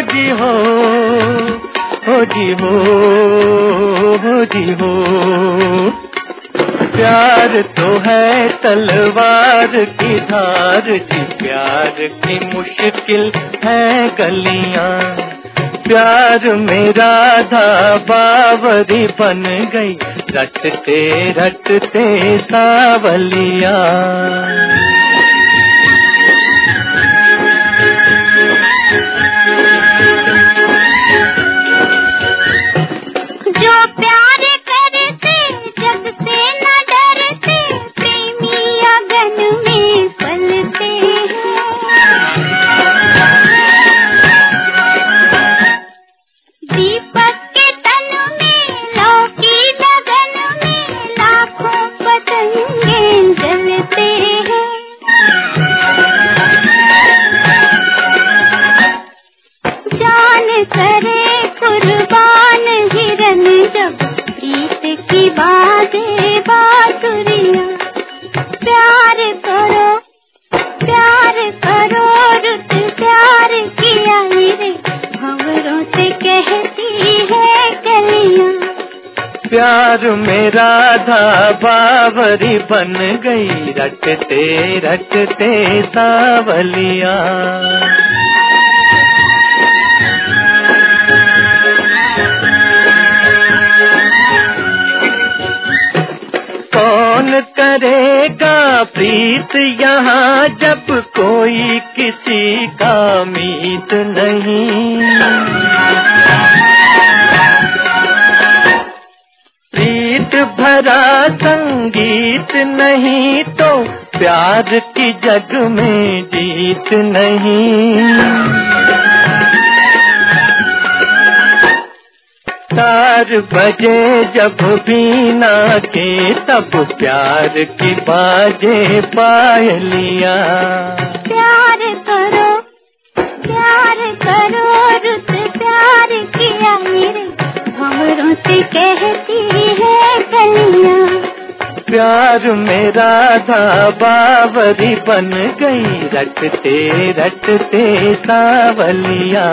जी हो हो जी हो हो जी हो। प्यार तो है तलवार की धार जी प्यार की मुश्किल है गलियाँ। प्यार मेरा था बावरी बन गई, रटते रटते सावलिया। प्यार मेरा था, बावरी बन गई रटते रटते सावलिया। कौन करेगा प्रीत यहाँ, जब कोई किसी का मीत नहीं? भरा संगीत नहीं तो प्यार की जग में जीत नहीं। तार बजे जब बीना के, तब प्यार की बाजे पायलिया प्यार करो प्यार करो, रुत प्यार किया मेरे से कहती प्यार मेरा था बाबरी बन गई रटते रटते सावलिया।